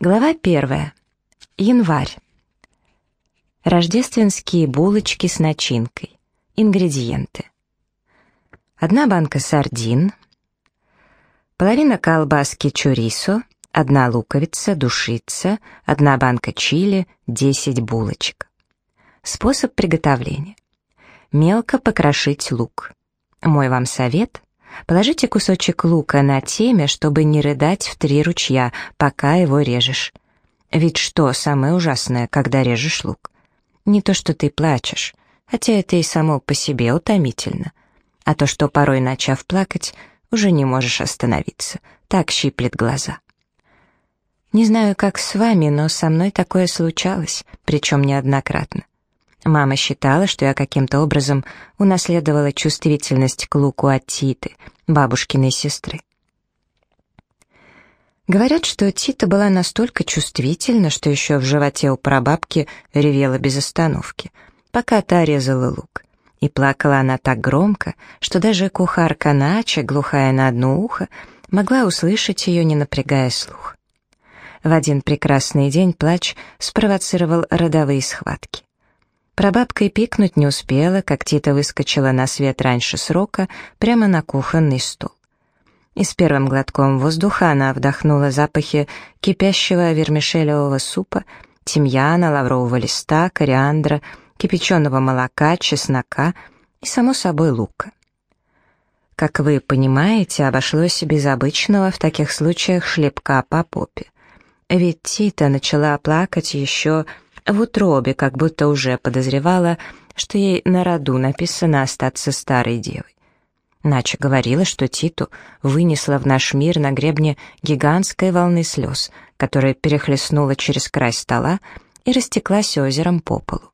Глава первая. Январь. Рождественские булочки с начинкой. Ингредиенты. Одна банка сардин, половина колбаски чурисо, одна луковица, душица, одна банка чили, 10 булочек. Способ приготовления. Мелко покрошить лук. Мой вам совет — положите кусочек лука на теме, чтобы не рыдать в три ручья, пока его режешь. Ведь что самое ужасное, когда режешь лук? Не то, что ты плачешь, хотя это и само по себе утомительно, а то, что порой, начав плакать, уже не можешь остановиться, так щиплет глаза. Не знаю, как с вами, но со мной такое случалось, причем неоднократно. Мама считала, что я каким-то образом унаследовала чувствительность к луку от Титы, бабушкиной сестры. Говорят, что Тита была настолько чувствительна, что еще в животе у прабабки ревела без остановки, пока та резала лук. И плакала она так громко, что даже кухарка Нача, глухая на одно ухо, могла услышать ее, не напрягая слух. В один прекрасный день плач спровоцировал родовые схватки. Прабабка и пикнуть не успела, как Тита выскочила на свет раньше срока, прямо на кухонный стол. И с первым глотком воздуха она вдохнула запахи кипящего вермишелевого супа, тимьяна, лаврового листа, кориандра, кипяченого молока, чеснока и, само собой, лука. Как вы понимаете, обошлось без обычного в таких случаях шлепка по попе. Ведь Тита начала плакать еще в утробе, как будто уже подозревала, что ей на роду написано остаться старой девой. Нача говорила, что Титу вынесла в наш мир на гребне гигантской волны слез, которая перехлестнула через край стола и растеклась озером по полу.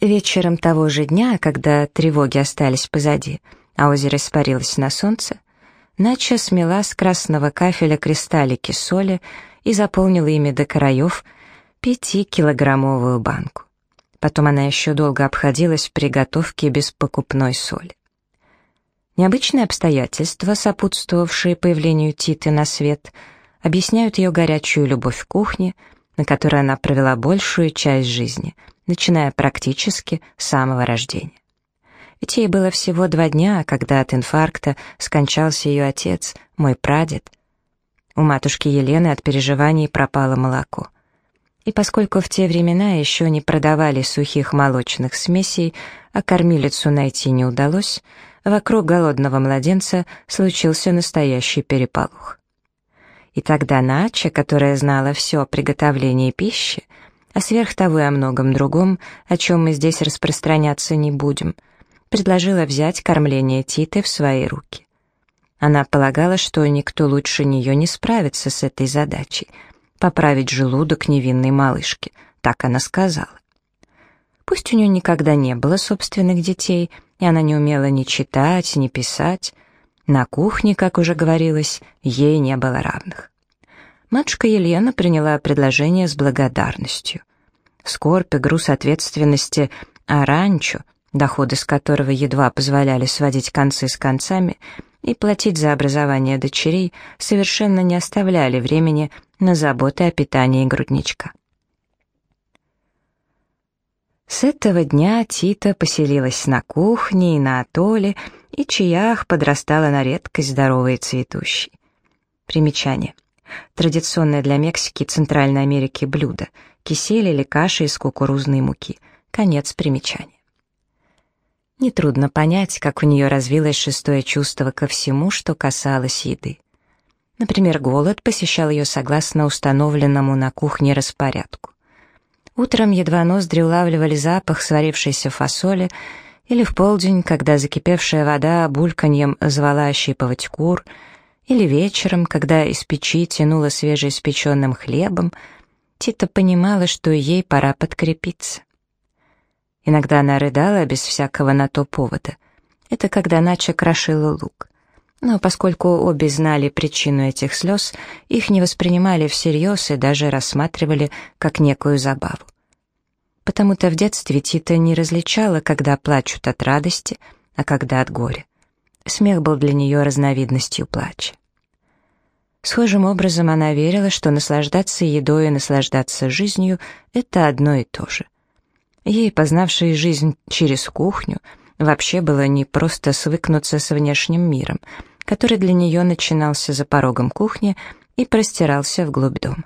Вечером того же дня, когда тревоги остались позади, а озеро испарилось на солнце, Нача смела с красного кафеля кристаллики соли и заполнила ими до краев пятикилограммовую банку. Потом она еще долго обходилась в приготовке без покупной соли. Необычные обстоятельства, сопутствовавшие появлению Титы на свет, объясняют ее горячую любовь к кухне, на которой она провела большую часть жизни, начиная практически с самого рождения. Ведь ей было всего два дня, когда от инфаркта скончался ее отец, мой прадед. У матушки Елены от переживаний пропало молоко — и поскольку в те времена еще не продавали сухих молочных смесей, а кормилицу найти не удалось, вокруг голодного младенца случился настоящий переполох. И тогда Нача, которая знала все о приготовлении пищи, а сверх того и о многом другом, о чем мы здесь распространяться не будем, предложила взять кормление Титы в свои руки. Она полагала, что никто лучше нее не справится с этой задачей — поправить желудок невинной малышки, так она сказала. Пусть у нее никогда не было собственных детей, и она не умела ни читать, ни писать, на кухне, как уже говорилось, ей не было равных. Матушка Елена приняла предложение с благодарностью. Скорбь и груз ответственности о ранчо, доходы с которого едва позволяли сводить концы с концами, и платить за образование дочерей совершенно не оставляли времени на заботы о питании грудничка. С этого дня Тита поселилась на кухне и на атолле, и чаях подрастала на редкость здоровой и цветущей. Примечание. Традиционное для Мексики и Центральной Америки блюдо — кисель или каша из кукурузной муки. Конец примечания. Нетрудно понять, как у нее развилось шестое чувство ко всему, что касалось еды. Например, голод посещал ее согласно установленному на кухне распорядку. Утром едва ноздри улавливали запах сварившейся фасоли, или в полдень, когда закипевшая вода бульканьем звала ощипывать кур, или вечером, когда из печи тянуло свежеиспеченным хлебом, Тита понимала, что ей пора подкрепиться. Иногда она рыдала без всякого на то повода. Это когда Нача крошила лук. Но поскольку обе знали причину этих слез, их не воспринимали всерьез и даже рассматривали как некую забаву. Потому-то в детстве Тита не различала, когда плачут от радости, а когда от горя. Смех был для нее разновидностью плача. Схожим образом она верила, что наслаждаться едой и наслаждаться жизнью — это одно и то же. Ей, познавшей жизнь через кухню, вообще было не просто свыкнуться с внешним миром, который для нее начинался за порогом кухни и простирался вглубь дома.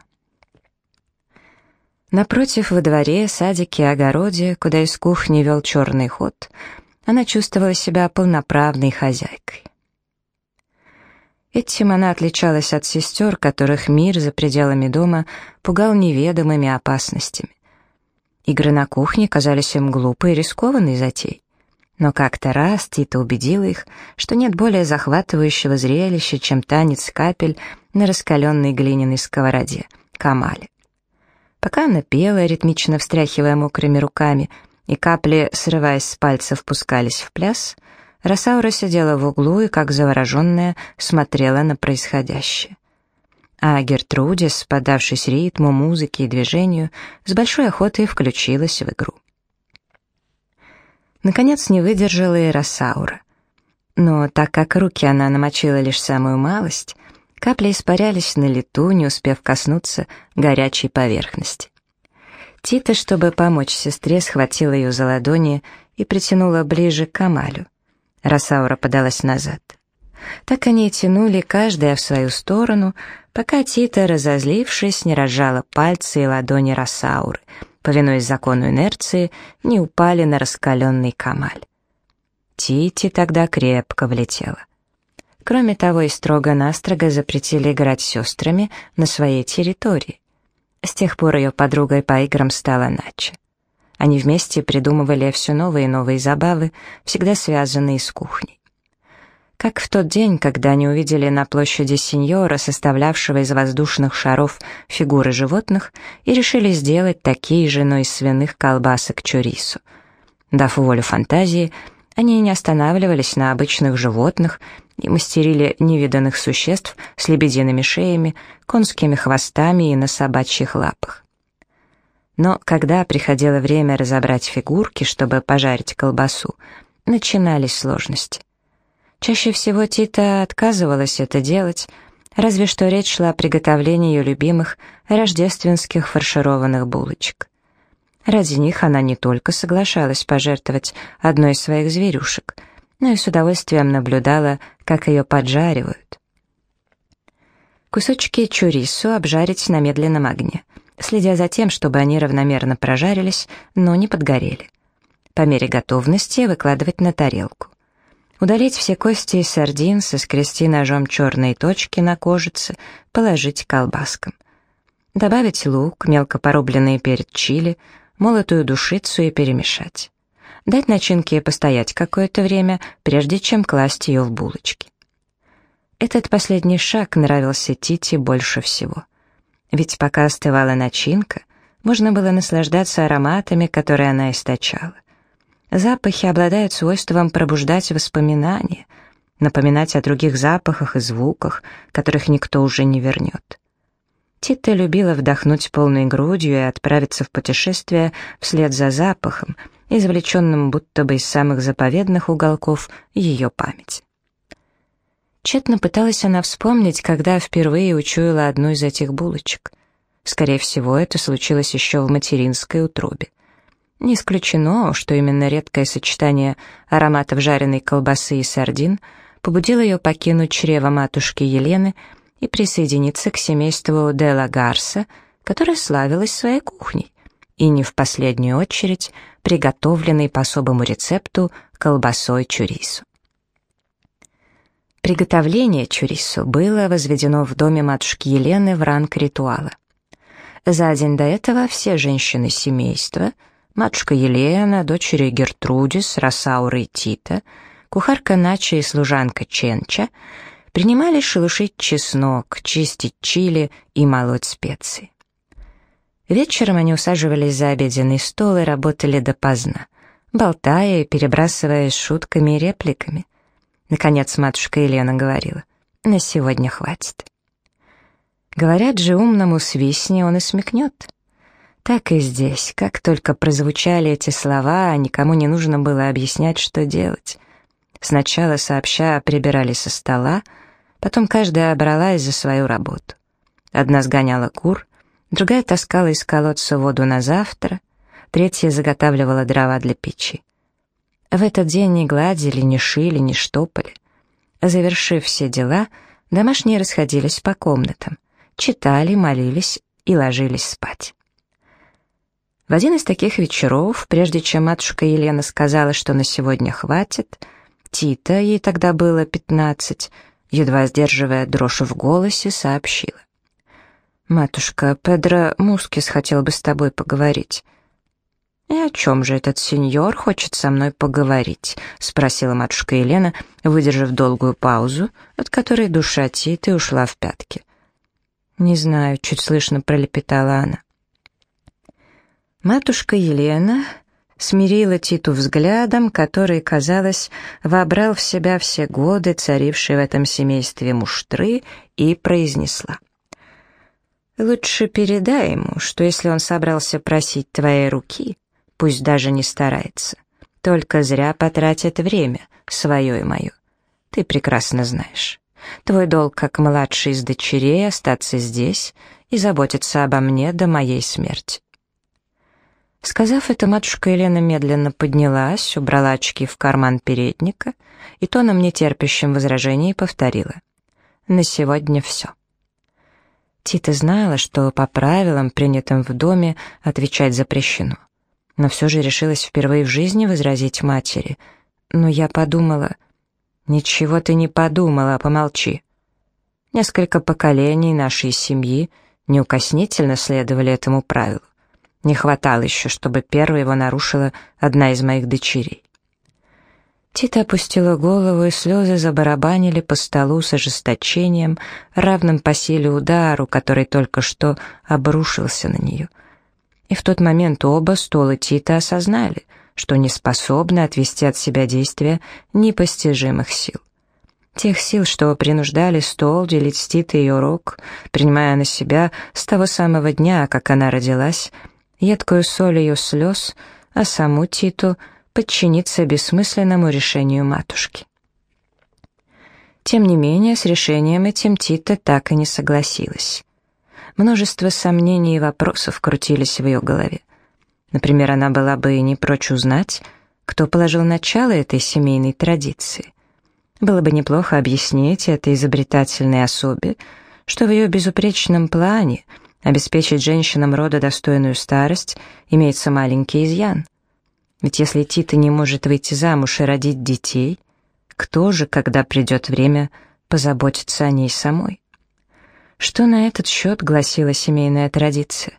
Напротив, во дворе, садике огороде, куда из кухни вел черный ход, она чувствовала себя полноправной хозяйкой. Этим она отличалась от сестер, которых мир за пределами дома пугал неведомыми опасностями. Игры на кухне казались им глупой и рискованной затеей. Но как-то раз Тита убедила их, что нет более захватывающего зрелища, чем танец капель на раскаленной глиняной сковороде — камале. Пока она пела, ритмично встряхивая мокрыми руками, и капли, срываясь с пальцев, пускались в пляс, Росаура сидела в углу и, как завороженная, смотрела на происходящее. А Гертрудис, подавшись ритму, музыке и движению, с большой охотой включилась в игру. Наконец не выдержала и Росаура. Но так как руки она намочила лишь самую малость, капли испарялись на лету, не успев коснуться горячей поверхности. Тита, чтобы помочь сестре, схватила ее за ладони и притянула ближе к Амалю. Росаура подалась назад. Так они тянули, каждая в свою сторону, пока Тита, разозлившись, не разжала пальцы и ладони Росауры, повинуясь закону инерции, не упали на раскаленный камаль. Тити тогда крепко влетела. Кроме того, и строго-настрого запретили играть сестрами на своей территории. С тех пор ее подругой по играм стала Нача. Они вместе придумывали все новые и новые забавы, всегда связанные с кухней. Как в тот день, когда они увидели на площади сеньора, составлявшего из воздушных шаров фигуры животных, и решили сделать такие же, но из свиных колбасок чурису. Дав волю фантазии, они не останавливались на обычных животных и мастерили невиданных существ с лебедиными шеями, конскими хвостами и на собачьих лапах. Но когда приходило время разобрать фигурки, чтобы пожарить колбасу, начинались сложности. Чаще всего Тита отказывалась это делать, разве что речь шла о приготовлении ее любимых рождественских фаршированных булочек. Ради них она не только соглашалась пожертвовать одной из своих зверюшек, но и с удовольствием наблюдала, как ее поджаривают. Кусочки чурису обжарить на медленном огне — следя за тем, чтобы они равномерно прожарились, но не подгорели. По мере готовности выкладывать на тарелку. Удалить все кости из сардин, соскрести ножом черные точки на кожице, положить колбаскам. Добавить лук, мелко порубленный перец чили, молотую душицу и перемешать. Дать начинке постоять какое-то время, прежде чем класть ее в булочки. Этот последний шаг нравился Тите больше всего. Ведь пока остывала начинка, можно было наслаждаться ароматами, которые она источала. Запахи обладают свойством пробуждать воспоминания, напоминать о других запахах и звуках, которых никто уже не вернет. Тита любила вдохнуть полной грудью и отправиться в путешествие вслед за запахом, извлеченным будто бы из самых заповедных уголков ее памяти. Тщетно пыталась она вспомнить, когда впервые учуяла одну из этих булочек. Скорее всего, это случилось еще в материнской утробе. Не исключено, что именно редкое сочетание ароматов жареной колбасы и сардин побудило ее покинуть чрево матушки Елены и присоединиться к семейству Делла Гарса, которое славилось своей кухней, и не в последнюю очередь приготовленной по особому рецепту колбасой чурису. Приготовление чурису было возведено в доме матушки Елены в ранг ритуала. За день до этого все женщины семейства, матушка Елена, дочери Гертрудис, Росаура и Тита, кухарка Нача и служанка Ченча, принимали шелушить чеснок, чистить чили и молоть специи. Вечером они усаживались за обеденный стол и работали допоздна, болтая и перебрасываясь шутками и репликами. Наконец матушка Елена говорила, «На сегодня хватит». Говорят же, умному свистни он и смекнет. Так и здесь, как только прозвучали эти слова, никому не нужно было объяснять, что делать. Сначала сообща прибирали со стола, Потом каждая бралась за свою работу. Одна сгоняла кур, другая таскала из колодца воду на завтра, третья заготавливала дрова для печи. В этот день не гладили, не шили, не штопали. Завершив все дела, домашние расходились по комнатам, читали, молились и ложились спать. В один из таких вечеров, прежде чем матушка Елена сказала, что на сегодня хватит, Тита, ей тогда было пятнадцать, едва сдерживая дрожь в голосе, сообщила. «Матушка, Педро Мускис хотел бы с тобой поговорить». «И о чем же этот сеньор хочет со мной поговорить?» — спросила матушка Елена, выдержав долгую паузу, от которой душа Титы ушла в пятки. «Не знаю», — чуть слышно пролепетала она. Матушка Елена смирила Титу взглядом, который, казалось, вобрал в себя все годы, царившие в этом семействе муштры, и произнесла. «Лучше передай ему, что если он собрался просить твоей руки, пусть даже не старается, только зря потратит время, свое и мое. Ты прекрасно знаешь. Твой долг как младший из дочерей остаться здесь и заботиться обо мне до моей смерти. Сказав это, матушка Елена медленно поднялась, убрала очки в карман передника и тоном нетерпящим возражений повторила. «На сегодня все». Тита знала, что по правилам, принятым в доме, отвечать запрещено. Но все же решилась впервые в жизни возразить матери. «Но я подумала...» «Ничего ты не подумала, помолчи». Несколько поколений нашей семьи неукоснительно следовали этому правилу. Не хватало еще, чтобы первой его нарушила одна из моих дочерей. Тита опустила голову, и слезы забарабанили по столу с ожесточением, равным по силе удару, который только что обрушился на нее. И в тот момент оба стола Тита осознали, что не способны отвести от себя действия непостижимых сил. Тех сил, что принуждали стол делить с Титой ее урок, принимая на себя с того самого дня, как она родилась, едкую соль ее слез, а саму Титу подчиниться бессмысленному решению матушки. Тем не менее, с решением этим Тита так и не согласилась. Множество сомнений и вопросов крутились в ее голове. Например, она была бы не прочь узнать, кто положил начало этой семейной традиции. Было бы неплохо объяснить этой изобретательной особе, что в ее безупречном плане — Обеспечить женщинам рода достойную старость имеется маленький изъян. Ведь если Тита не может выйти замуж и родить детей, кто же, когда придет время, позаботится о ней самой? Что на этот счет гласила семейная традиция?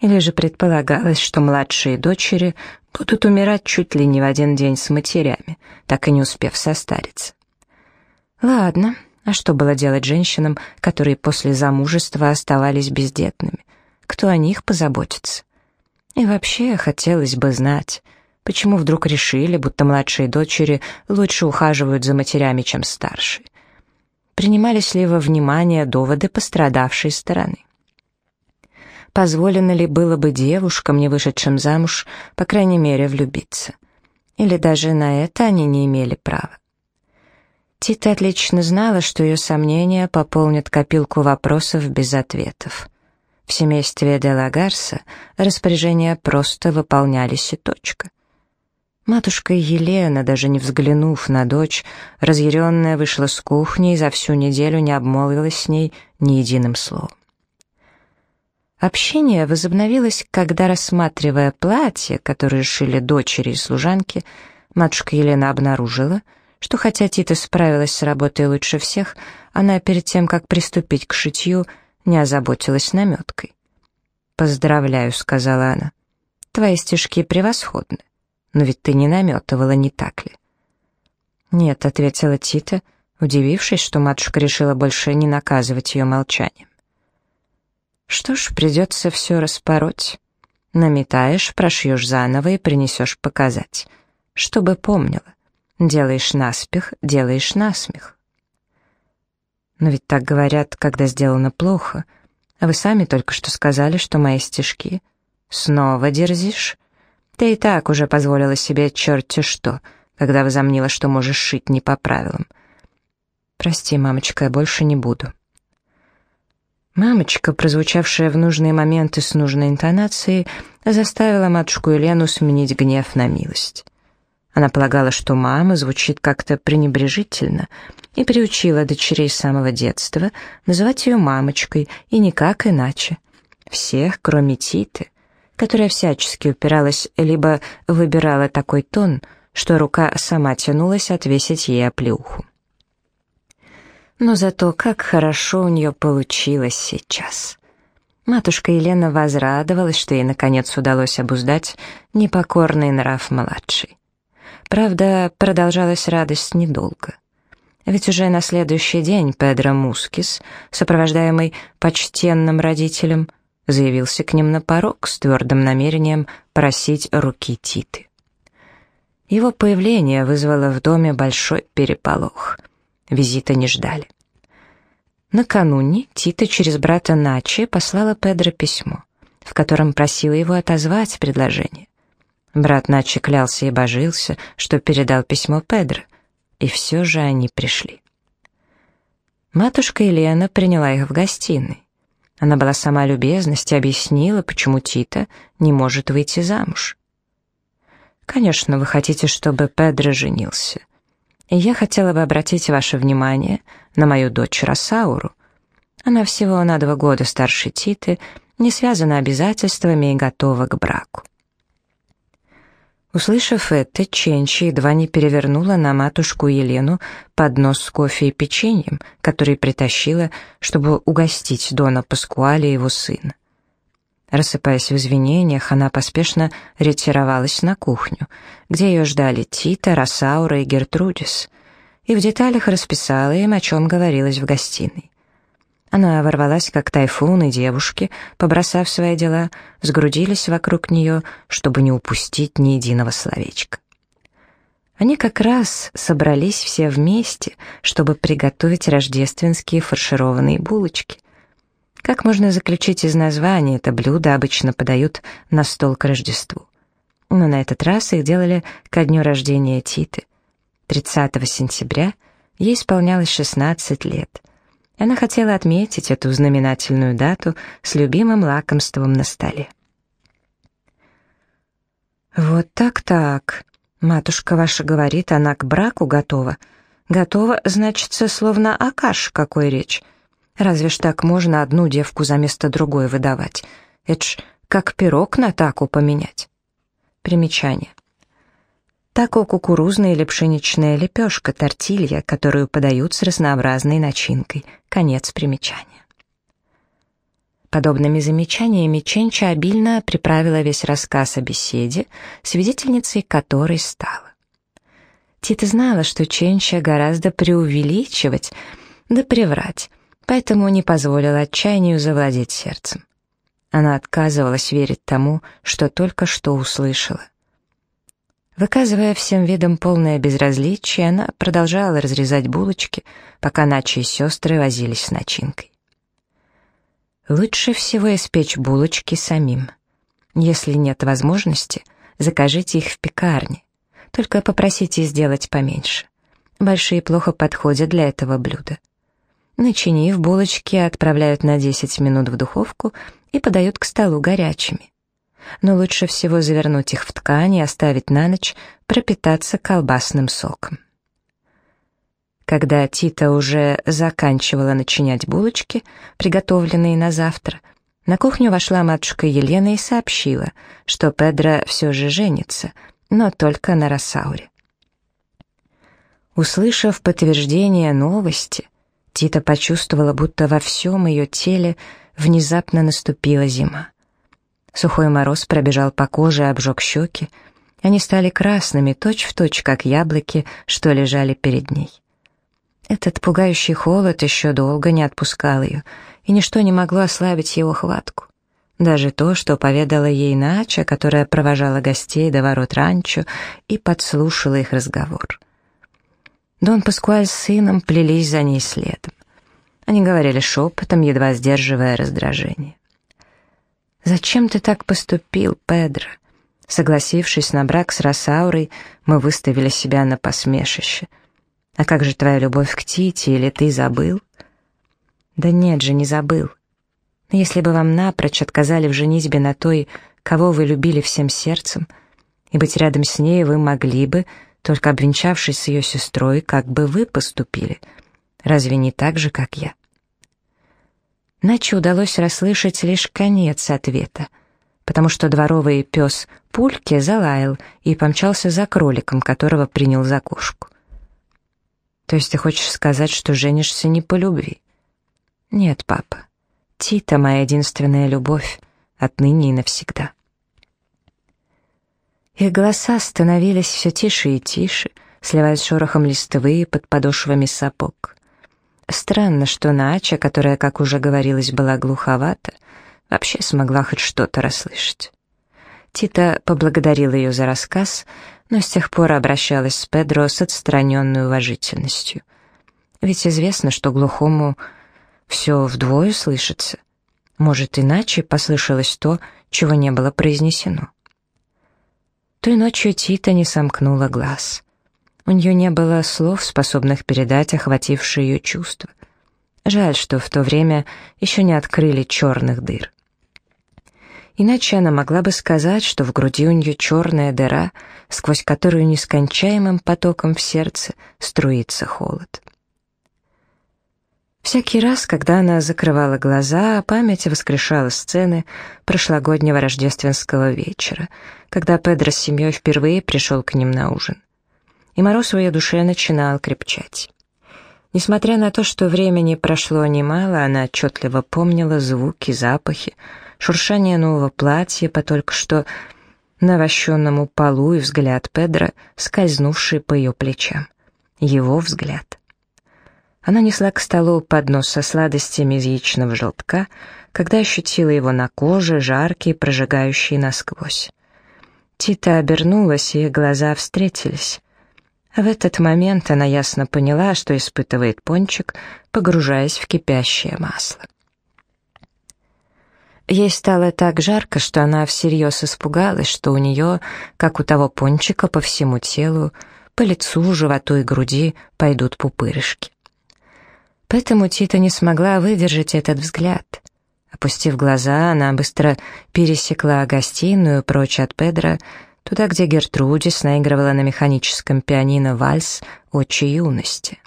Или же предполагалось, что младшие дочери будут умирать чуть ли не в один день с матерями, так и не успев состариться? Ладно, а что было делать женщинам, которые после замужества оставались бездетными? Кто о них позаботится? И вообще, хотелось бы знать, почему вдруг решили, будто младшие дочери лучше ухаживают за матерями, чем старшие? Принимались ли во внимание доводы пострадавшей стороны? Позволено ли было бы девушкам, не вышедшим замуж, по крайней мере, влюбиться? Или даже на это они не имели права? Тита отлично знала, что ее сомнения пополнят копилку вопросов без ответов. В семействе де Лагарса распоряжения просто выполнялись и точка. Матушка Елена, даже не взглянув на дочь, разъяренная вышла с кухни и за всю неделю не обмолвилась с ней ни единым словом. Общение возобновилось, когда, рассматривая платье, которое шили дочери и служанки, матушка Елена обнаружила — что хотя Тита справилась с работой лучше всех, она перед тем, как приступить к шитью, не озаботилась наметкой. «Поздравляю», — сказала она. «Твои стежки превосходны, но ведь ты не наметывала, не так ли?» «Нет», — ответила Тита, удивившись, что матушка решила больше не наказывать ее молчанием. «Что ж, придется все распороть. Наметаешь, прошьешь заново и принесешь показать, чтобы помнила. Делаешь наспех, делаешь насмех. Но ведь так говорят, когда сделано плохо. А вы сами только что сказали, что мои стишки. Снова дерзишь? Ты и так уже позволила себе черти что, когда возомнила, что можешь шить не по правилам. «Прости, мамочка, я больше не буду». Мамочка, прозвучавшая в нужные моменты с нужной интонацией, заставила матушку Елену сменить гнев на милость. Она полагала, что мама звучит как-то пренебрежительно, и приучила дочерей с самого детства называть ее мамочкой и никак иначе. Всех, кроме Титы, которая всячески упиралась, либо выбирала такой тон, что рука сама тянулась отвесить ей оплеуху. Но зато как хорошо у нее получилось сейчас. Матушка Елена возрадовалась, что ей наконец удалось обуздать непокорный нрав младшей. Правда, продолжалась радость недолго. Ведь уже на следующий день Педро Мускис, сопровождаемый почтенным родителем, заявился к ним на порог с твердым намерением просить руки Титы. Его появление вызвало в доме большой переполох. Визита не ждали. Накануне Тита через брата Начи послала Педро письмо, в котором просила его отозвать предложение. Брат Начи клялся и божился, что передал письмо Педро, и все же они пришли. Матушка Елена приняла их в гостиной. Она была сама любезность и объяснила, почему Тита не может выйти замуж. «Конечно, вы хотите, чтобы Педро женился. И я хотела бы обратить ваше внимание на мою дочь Росауру. Она всего на два года старше Титы, не связана обязательствами и готова к браку. Услышав это, Ченчи едва не перевернула на матушку Елену поднос с кофе и печеньем, который притащила, чтобы угостить Дона Паскуаля и его сына. Рассыпаясь в извинениях, она поспешно ретировалась на кухню, где ее ждали Тита, Росаура и Гертрудис, и в деталях расписала им, о чем говорилось в гостиной. Она ворвалась, как тайфун, и девушки, побросав свои дела, сгрудились вокруг нее, чтобы не упустить ни единого словечка. Они как раз собрались все вместе, чтобы приготовить рождественские фаршированные булочки. Как можно заключить из названия, это блюдо обычно подают на стол к Рождеству. Но на этот раз их делали ко дню рождения Титы. 30 сентября ей исполнялось 16 лет — она хотела отметить эту знаменательную дату с любимым лакомством на столе. «Вот так-так. Матушка ваша говорит, она к браку готова. Готова, значится, словно о каше какой речь. Разве ж так можно одну девку за место другой выдавать? Это ж как пирог на таку поменять». Примечание. Тако кукурузная или пшеничная лепешка, тортилья, которую подают с разнообразной начинкой. Конец примечания. Подобными замечаниями Ченча обильно приправила весь рассказ о беседе, свидетельницей которой стала. Тита знала, что Ченча гораздо преувеличивать, да приврать, поэтому не позволила отчаянию завладеть сердцем. Она отказывалась верить тому, что только что услышала. Выказывая всем видом полное безразличие, она продолжала разрезать булочки, пока Начи и сестры возились с начинкой. Лучше всего испечь булочки самим. Если нет возможности, закажите их в пекарне. Только попросите сделать поменьше. Большие плохо подходят для этого блюда. Начинив, булочки отправляют на 10 минут в духовку и подают к столу горячими но лучше всего завернуть их в ткань и оставить на ночь пропитаться колбасным соком. Когда Тита уже заканчивала начинять булочки, приготовленные на завтра, на кухню вошла матушка Елена и сообщила, что Педро все же женится, но только на Росауре. Услышав подтверждение новости, Тита почувствовала, будто во всем ее теле внезапно наступила зима. Сухой мороз пробежал по коже и обжег щеки. Они стали красными, точь-в-точь, точь, как яблоки, что лежали перед ней. Этот пугающий холод еще долго не отпускал ее, и ничто не могло ослабить его хватку. Даже то, что поведала ей Нача, которая провожала гостей до ворот ранчо и подслушала их разговор. Дон Паскуаль с сыном плелись за ней следом. Они говорили шепотом, едва сдерживая раздражение. «Зачем ты так поступил, Педро?» Согласившись на брак с Росаурой, мы выставили себя на посмешище. А как же твоя любовь к Тите, или ты забыл? Да нет же, не забыл. Если бы вам напрочь отказали в женитьбе на той, кого вы любили всем сердцем, и быть рядом с ней вы могли бы, только обвенчавшись с ее сестрой, как бы вы поступили. Разве не так же, как я? Наче удалось расслышать лишь конец ответа, потому что дворовый пес Пульки залаял и помчался за кроликом, которого принял за кошку. То есть ты хочешь сказать, что женишься не по любви? Нет, папа. Тита — моя единственная любовь, отныне и навсегда. Их голоса становились все тише и тише, сливаясь шорохом листвы под подошвами сапог. Странно, что Нача, которая, как уже говорилось, была глуховата, вообще смогла хоть что-то расслышать. Тита поблагодарила ее за рассказ, но с тех пор обращалась с Педро с отстраненной уважительностью. Ведь известно, что глухому все вдвое слышится. Может, иначе послышалось то, чего не было произнесено. Той ночью Тита не сомкнула глаз. У нее не было слов, способных передать охватившие ее чувства. Жаль, что в то время еще не открыли черных дыр. Иначе она могла бы сказать, что в груди у нее черная дыра, сквозь которую нескончаемым потоком в сердце струится холод. Всякий раз, когда она закрывала глаза, память воскрешала сцены прошлогоднего рождественского вечера, когда Педро с семьей впервые пришел к ним на ужин. И мороз в ее душе начинал крепчать. Несмотря на то, что времени прошло немало, она отчетливо помнила звуки, запахи, шуршание нового платья по только что навощенному полу и взгляд Педро, скользнувший по ее плечам. Его взгляд — она несла к столу поднос со сладостями из яичного желтка, когда ощутила его на коже, жаркий, прожигающий насквозь. Тита обернулась, и глаза встретились. В этот момент она ясно поняла, что испытывает пончик, погружаясь в кипящее масло. Ей стало так жарко, что она всерьез испугалась, что у нее, как у того пончика, по всему телу, по лицу, животу и груди пойдут пупырышки. Поэтому Тита не смогла выдержать этот взгляд. Опустив глаза, она быстро пересекла гостиную прочь от Педро, туда, где Гертрудис наигрывала на механическом пианино вальс «Отчи юности».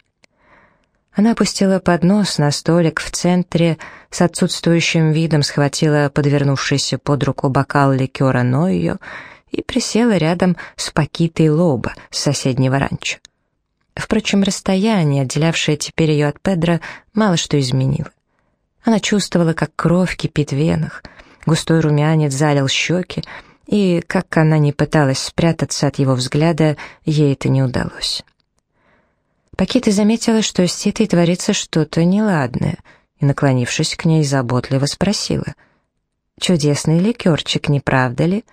Она опустила поднос на столик в центре, с отсутствующим видом схватила подвернувшийся под руку бокал ликера Нойо и присела рядом с Пакитой Лоба с соседнего ранчо. Впрочем, расстояние, отделявшее теперь ее от Педро, мало что изменило. Она чувствовала, как кровь кипит в венах, густой румянец залил щеки, и, как она не пыталась спрятаться от его взгляда, ей это не удалось. Пакита заметила, что с Титой творится что-то неладное, и, наклонившись к ней, заботливо спросила. «Чудесный ликерчик, не правда ли?»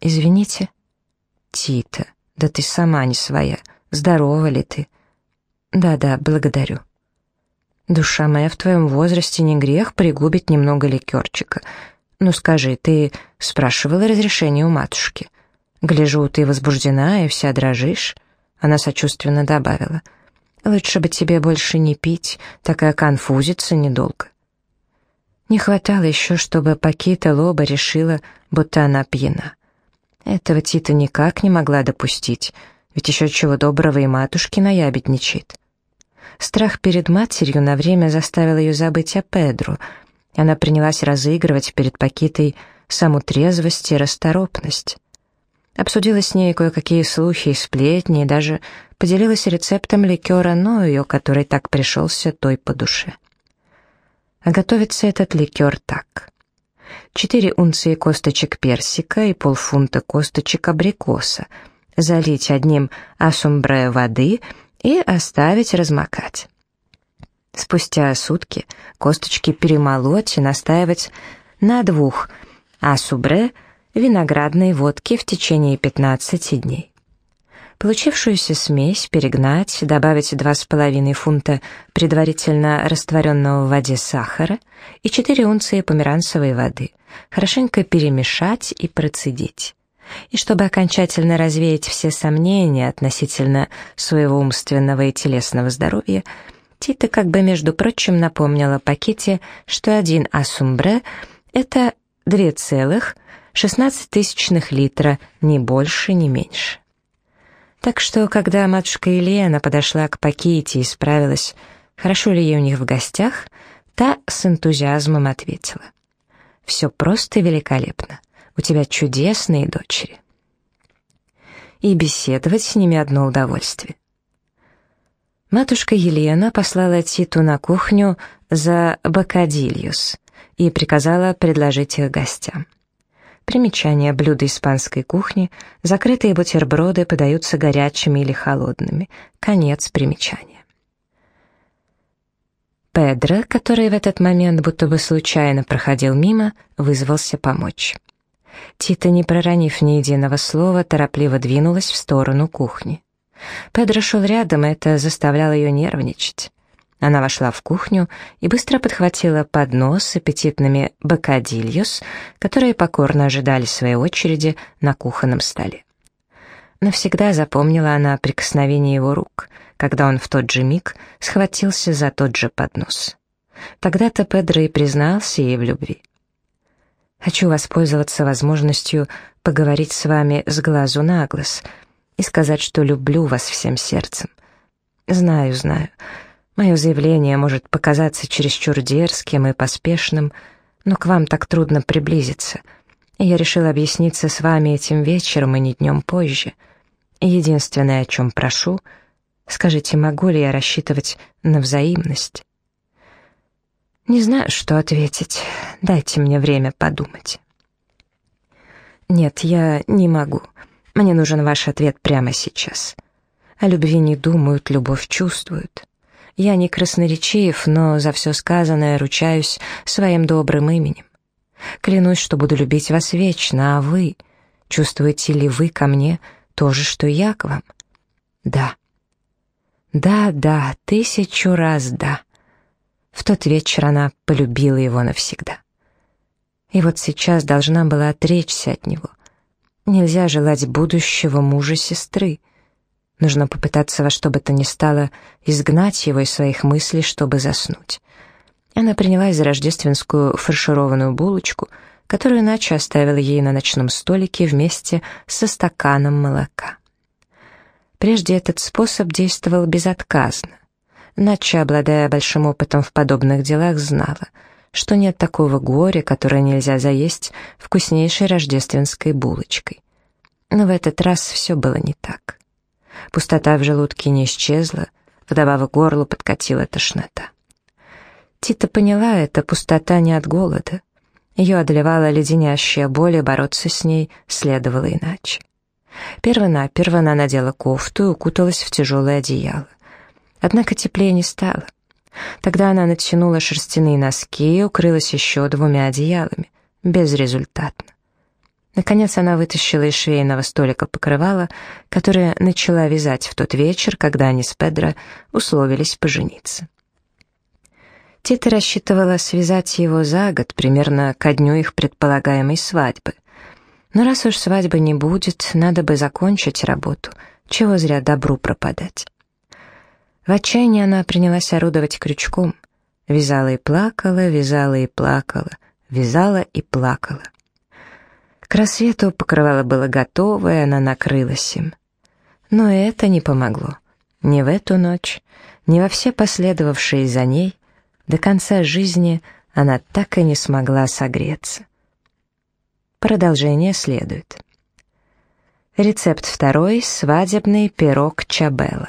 «Извините». «Тита, да ты сама не своя. Здорова ли ты? Да-да, благодарю. Душа моя, в твоем возрасте не грех пригубить немного ликерчика. Ну скажи, ты спрашивала разрешение у матушки? Гляжу, ты возбуждена и вся дрожишь. Она сочувственно добавила. Лучше бы тебе больше не пить, такая конфузится недолго. Не хватало еще, чтобы Пакита Лоба решила, будто она пьяна. Этого Тита никак не могла допустить — ведь еще чего доброго и матушки наябедничает. Страх перед матерью на время заставил ее забыть о Педру. Она принялась разыгрывать перед Пакитой саму трезвость и расторопность. Обсудила с ней кое-какие слухи и сплетни, и даже поделилась рецептом ликера Нойо, который так пришелся той по душе. А готовится этот ликер так. Четыре унции косточек персика и полфунта косточек абрикоса — залить одним асумбре воды и оставить размокать. Спустя сутки косточки перемолоть и настаивать на двух асубре виноградной водки в течение 15 дней. Получившуюся смесь перегнать, добавить 2,5 фунта предварительно растворенного в воде сахара и 4 унции померанцевой воды, хорошенько перемешать и процедить И чтобы окончательно развеять все сомнения относительно своего умственного и телесного здоровья, Тита как бы, между прочим, напомнила Пакете, что один асумбре — это 2,16 литра, ни больше, ни меньше. Так что, когда матушка Елена подошла к Пакете и справилась, хорошо ли ей у них в гостях, та с энтузиазмом ответила. «Все просто великолепно. У тебя чудесные дочери». И беседовать с ними одно удовольствие. Матушка Елена послала Титу на кухню за бакадильюс и приказала предложить их гостям. Примечание блюда испанской кухни, закрытые бутерброды подаются горячими или холодными. Конец примечания. Педро, который в этот момент будто бы случайно проходил мимо, вызвался помочь. Тита, не проронив ни единого слова, торопливо двинулась в сторону кухни. Педро шел рядом, и это заставляло ее нервничать. Она вошла в кухню и быстро подхватила поднос с аппетитными бакадильос, которые покорно ожидали своей очереди на кухонном столе. Навсегда запомнила она прикосновение его рук, когда он в тот же миг схватился за тот же поднос. Тогда-то Педро и признался ей в любви. «Хочу воспользоваться возможностью поговорить с вами с глазу на глаз и сказать, что люблю вас всем сердцем. Знаю, знаю, Мое заявление может показаться чересчур дерзким и поспешным, но к вам так трудно приблизиться. И я решил объясниться с вами этим вечером и не днем позже. единственное, о чем прошу, скажите, могу ли я рассчитывать на взаимность? Не знаю, что ответить. Дайте мне время подумать. Нет, я не могу. Мне нужен ваш ответ прямо сейчас. О любви не думают, любовь чувствуют. Я не красноречив, но за все сказанное ручаюсь своим добрым именем. Клянусь, что буду любить вас вечно, а вы, чувствуете ли вы ко мне то же, что я к вам? Да. Да, да, тысячу раз да. В тот вечер она полюбила его навсегда. И вот сейчас должна была отречься от него. Нельзя желать будущего мужа сестры — Нужно попытаться во что бы то ни стало изгнать его из своих мыслей, чтобы заснуть. Она принялась за рождественскую фаршированную булочку, которую Нача оставила ей на ночном столике вместе со стаканом молока. Прежде этот способ действовал безотказно. Нача, обладая большим опытом в подобных делах, знала, что нет такого горя, которое нельзя заесть вкуснейшей рождественской булочкой. Но в этот раз все было не так. Пустота в желудке не исчезла, вдобавок горлу подкатила тошнота. Тита поняла, это пустота не от голода. Ее одолевала леденящая боль, и бороться с ней следовало иначе. Первонаперво она надела кофту и укуталась в тяжелое одеяло. Однако теплее не стало. Тогда она натянула шерстяные носки и укрылась еще двумя одеялами. Безрезультатно. Наконец она вытащила из швейного столика покрывало, которое начала вязать в тот вечер, когда они с Педро условились пожениться. Тита рассчитывала связать его за год, примерно ко дню их предполагаемой свадьбы. Но раз уж свадьбы не будет, надо бы закончить работу, чего зря добру пропадать. В отчаянии она принялась орудовать крючком. Вязала и плакала, вязала и плакала, вязала и плакала. К рассвету покрывало было готово, она накрылась им. Но это не помогло. Ни в эту ночь, ни во все последовавшие за ней, до конца жизни она так и не смогла согреться. Продолжение следует. Рецепт второй — свадебный пирог чабелла.